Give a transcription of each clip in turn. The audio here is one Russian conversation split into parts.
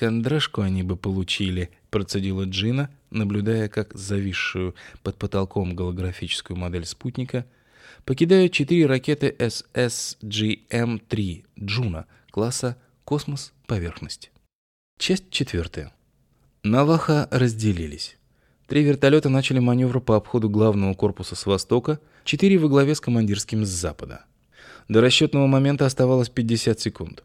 кондрашку они бы получили, процедила Джина, наблюдая, как зависшую под потолком голографическую модель спутника покидают четыре ракеты SSGM-3 Джуна класса «Космос. Поверхность». Часть четвертая. Наваха разделились. Три вертолета начали маневр по обходу главного корпуса с востока, четыре во главе с командирским с запада. До расчетного момента оставалось 50 секунд.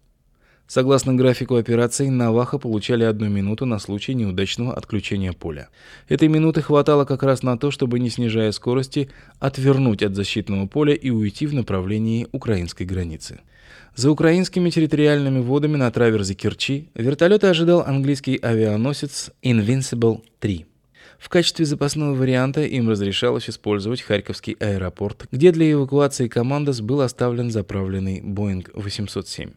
Согласно графику операций, Наваха получали одну минуту на случай неудачного отключения поля. Этой минуты хватало как раз на то, чтобы, не снижая скорости, отвернуть от защитного поля и уйти в направлении украинской границы. За украинскими территориальными водами на траверзе Керчи вертолеты ожидал английский авианосец Invincible 3. В качестве запасного варианта им разрешалось использовать Харьковский аэропорт, где для эвакуации командос был оставлен заправленный Boeing 807.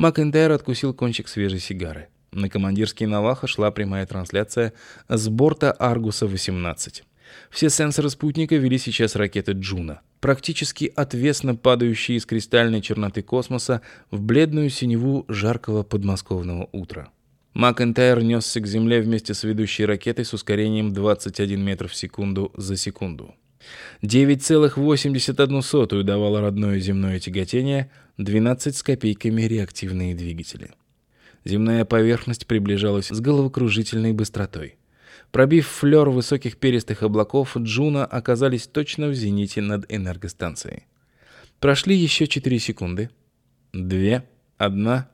Макентайр откусил кончик свежей сигары. На командирский Наваха шла прямая трансляция с борта Аргуса-18. Все сенсоры спутника вели сейчас ракеты Джуна, практически отвесно падающие из кристальной черноты космоса в бледную синеву жаркого подмосковного утра. Макентайр несся к Земле вместе с ведущей ракетой с ускорением 21 метр в секунду за секунду. 9,81 давало родное земное тяготение, 12 с копейками реактивные двигатели. Земная поверхность приближалась с головокружительной быстротой. Пробив флер высоких перистых облаков, Джуна оказались точно в зените над энергостанцией. Прошли еще 4 секунды. Две, одна,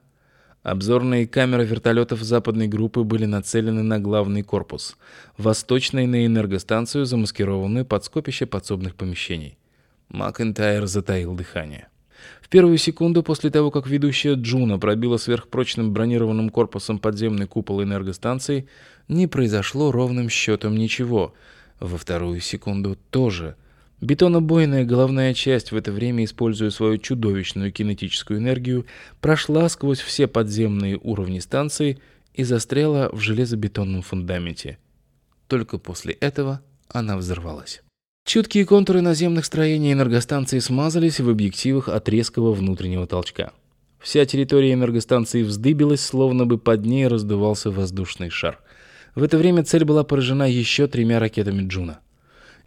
Обзорные камеры вертолетов западной группы были нацелены на главный корпус, восточный на энергостанцию, замаскированную под скопище подсобных помещений. Макентайр затаил дыхание. В первую секунду после того, как ведущая Джуна пробила сверхпрочным бронированным корпусом подземный купол энергостанции, не произошло ровным счетом ничего. Во вторую секунду тоже – Бетонобойная головная часть в это время, используя свою чудовищную кинетическую энергию, прошла сквозь все подземные уровни станции и застряла в железобетонном фундаменте. Только после этого она взорвалась. Чуткие контуры наземных строений энергостанции смазались в объективах от резкого внутреннего толчка. Вся территория энергостанции вздыбилась, словно бы под ней раздувался воздушный шар. В это время цель была поражена еще тремя ракетами Джуна.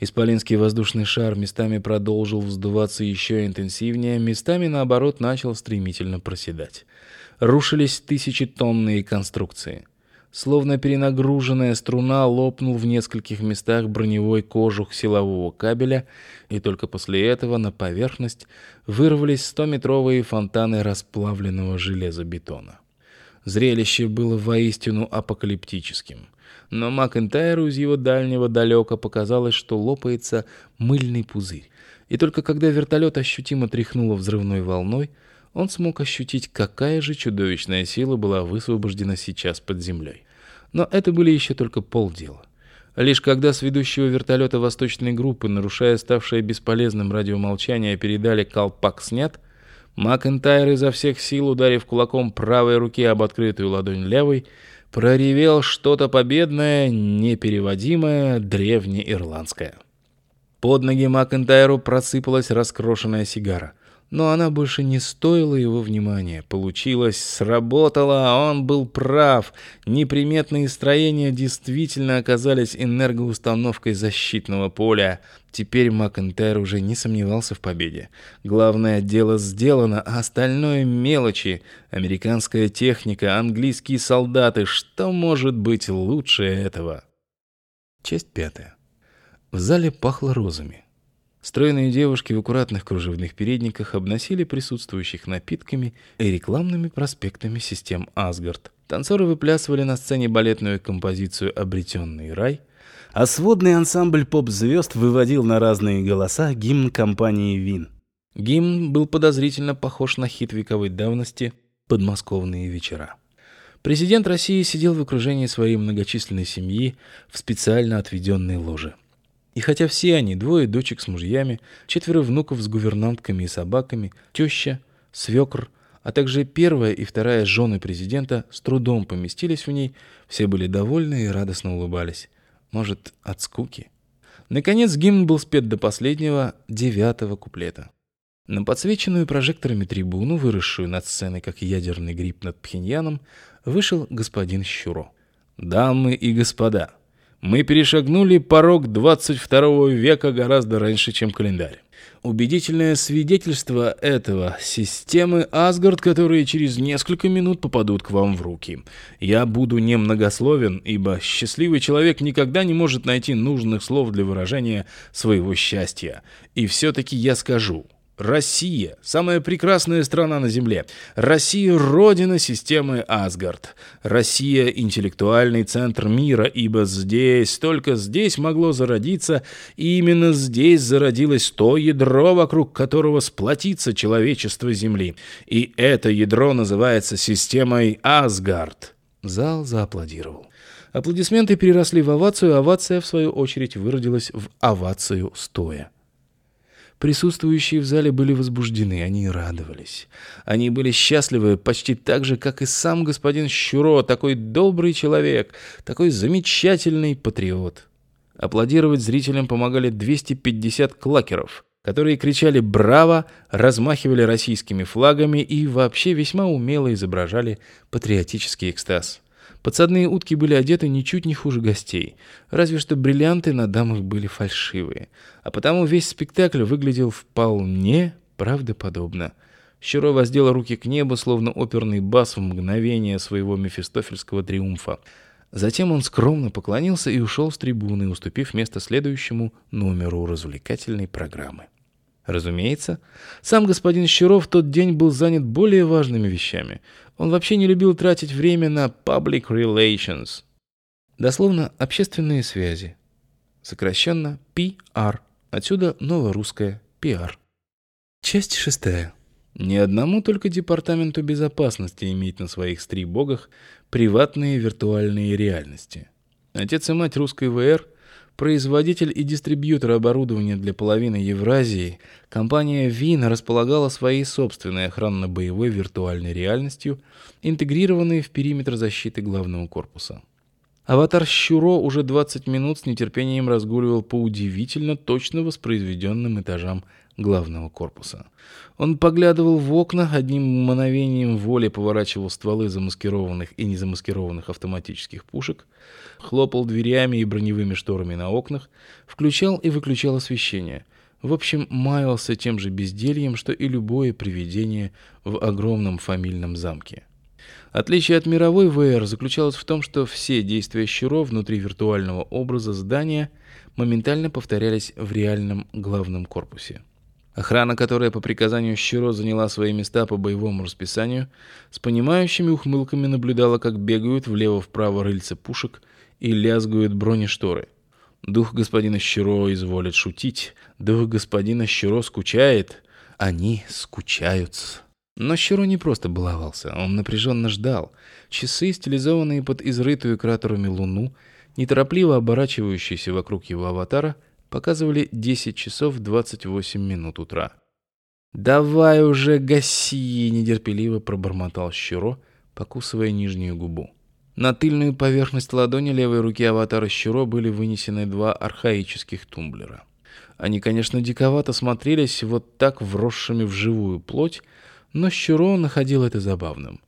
Исполинский воздушный шар местами продолжил вздуваться еще интенсивнее, местами, наоборот, начал стремительно проседать. Рушились тысячетонные конструкции. Словно перенагруженная струна лопнул в нескольких местах броневой кожух силового кабеля, и только после этого на поверхность вырвались стометровые фонтаны расплавленного железобетона. Зрелище было воистину апокалиптическим — но Макентайру из его дальнего далека показалось, что лопается мыльный пузырь. И только когда вертолет ощутимо тряхнуло взрывной волной, он смог ощутить, какая же чудовищная сила была высвобождена сейчас под землей. Но это были еще только полдела. Лишь когда с ведущего вертолета восточной группы, нарушая ставшее бесполезным радиомолчание, передали «Колпак снят», Макентайр изо всех сил, ударив кулаком правой руки об открытую ладонь левой, проревел что-то победное, непереводимое, древнеирландское. Под ноги Макентайру просыпалась раскрошенная сигара. Но она больше не стоила его внимания. Получилось, сработало, а он был прав. Неприметные строения действительно оказались энергоустановкой защитного поля. Теперь Макентайр уже не сомневался в победе. Главное дело сделано, а остальное мелочи. Американская техника, английские солдаты. Что может быть лучше этого? Часть пятая. В зале пахло розами. Стройные девушки в аккуратных кружевных передниках обносили присутствующих напитками и рекламными проспектами систем Асгард. Танцоры выплясывали на сцене балетную композицию «Обретенный рай», а сводный ансамбль поп-звезд выводил на разные голоса гимн компании «Вин». Гимн был подозрительно похож на хит вековой давности «Подмосковные вечера». Президент России сидел в окружении своей многочисленной семьи в специально отведенной ложе. И хотя все они, двое дочек с мужьями, четверо внуков с гувернантками и собаками, теща, свекр, а также первая и вторая жены президента с трудом поместились в ней, все были довольны и радостно улыбались. Может, от скуки? Наконец гимн был спет до последнего, девятого куплета. На подсвеченную прожекторами трибуну, выросшую над сценой как ядерный гриб над Пхеньяном, вышел господин Щуро. «Дамы и господа, мы перешагнули порог 22 века гораздо раньше, чем календарь. Убедительное свидетельство этого — системы Асгард, которые через несколько минут попадут к вам в руки. Я буду немногословен, ибо счастливый человек никогда не может найти нужных слов для выражения своего счастья. И все-таки я скажу — Россия – самая прекрасная страна на Земле. Россия – родина системы Асгард. Россия – интеллектуальный центр мира, ибо здесь, только здесь могло зародиться, и именно здесь зародилось то ядро, вокруг которого сплотится человечество Земли. И это ядро называется системой Асгард. Зал зааплодировал. Аплодисменты переросли в овацию, овация, в свою очередь, выродилась в овацию стоя. Присутствующие в зале были возбуждены, они радовались. Они были счастливы почти так же, как и сам господин Щуро, такой добрый человек, такой замечательный патриот. Аплодировать зрителям помогали 250 клакеров, которые кричали «Браво!», размахивали российскими флагами и вообще весьма умело изображали патриотический экстаз. Подсадные утки были одеты ничуть не хуже гостей, разве что бриллианты на дамах были фальшивые, а потому весь спектакль выглядел вполне правдоподобно. Щуро воздел руки к небу, словно оперный бас в мгновение своего мефистофельского триумфа. Затем он скромно поклонился и ушел с трибуны, уступив место следующему номеру развлекательной программы. Разумеется, сам господин Щуров в тот день был занят более важными вещами. Он вообще не любил тратить время на public relations. Дословно «общественные связи». Сокращенно PR. Отсюда новорусское PR. Часть шестая. Ни одному только департаменту безопасности иметь на своих стрибогах приватные виртуальные реальности. Отец и мать русской ВР – Производитель и дистрибьютор оборудования для половины Евразии, компания Вин располагала своей собственной охранно-боевой виртуальной реальностью, интегрированной в периметр защиты главного корпуса. Аватар Щуро уже 20 минут с нетерпением разгуливал по удивительно точно воспроизведенным этажам главного корпуса. Он поглядывал в окна, одним мгновением воли поворачивал стволы замаскированных и незамаскированных автоматических пушек, хлопал дверями и броневыми шторами на окнах, включал и выключал освещение. В общем, маялся тем же бездельем, что и любое привидение в огромном фамильном замке. Отличие от мировой VR заключалось в том, что все действия Щуро внутри виртуального образа здания моментально повторялись в реальном главном корпусе. Охрана, которая по приказанию Щиро заняла свои места по боевому расписанию, с понимающими ухмылками наблюдала, как бегают влево-вправо рыльца пушек и лязгают бронешторы. Дух господина Щиро изволит шутить, дух господина Щиро скучает, они скучаются. Но Щиро не просто баловался, он напряженно ждал. Часы, стилизованные под изрытую кратерами луну, неторопливо оборачивающиеся вокруг его аватара — показывали 10 часов 28 минут утра. «Давай уже гаси!» — нетерпеливо пробормотал Щуро, покусывая нижнюю губу. На тыльную поверхность ладони левой руки аватара Щуро были вынесены два архаических тумблера. Они, конечно, диковато смотрелись вот так вросшими в живую плоть, но Щуро находил это забавным.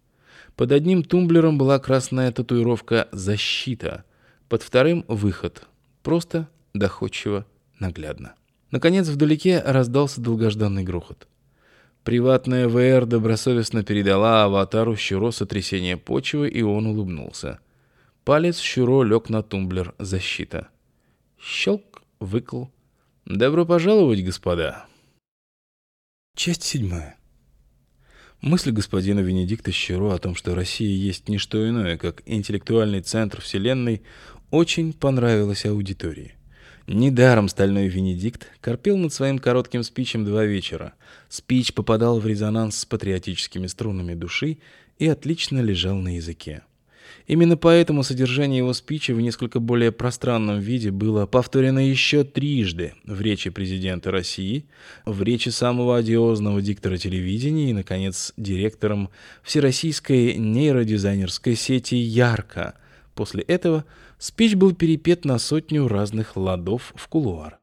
Под одним тумблером была красная татуировка «Защита», под вторым — «Выход». Просто, доходчиво, наглядно. Наконец, вдалеке раздался долгожданный грохот. Приватная ВР добросовестно передала аватару Щуро сотрясение почвы, и он улыбнулся. Палец Щуро лег на тумблер «Защита». Щелк, выкл. «Добро пожаловать, господа!» Часть седьмая. Мысль господина Венедикта Щуро о том, что Россия есть не что иное, как интеллектуальный центр Вселенной, очень понравилась аудитории. Недаром стальной Венедикт корпел над своим коротким спичем два вечера. Спич попадал в резонанс с патриотическими струнами души и отлично лежал на языке. Именно поэтому содержание его спича в несколько более пространном виде было повторено еще трижды в речи президента России, в речи самого одиозного диктора телевидения и, наконец, директором всероссийской нейродизайнерской сети «Ярко». После этого Спич был перепет на сотню разных ладов в кулуар.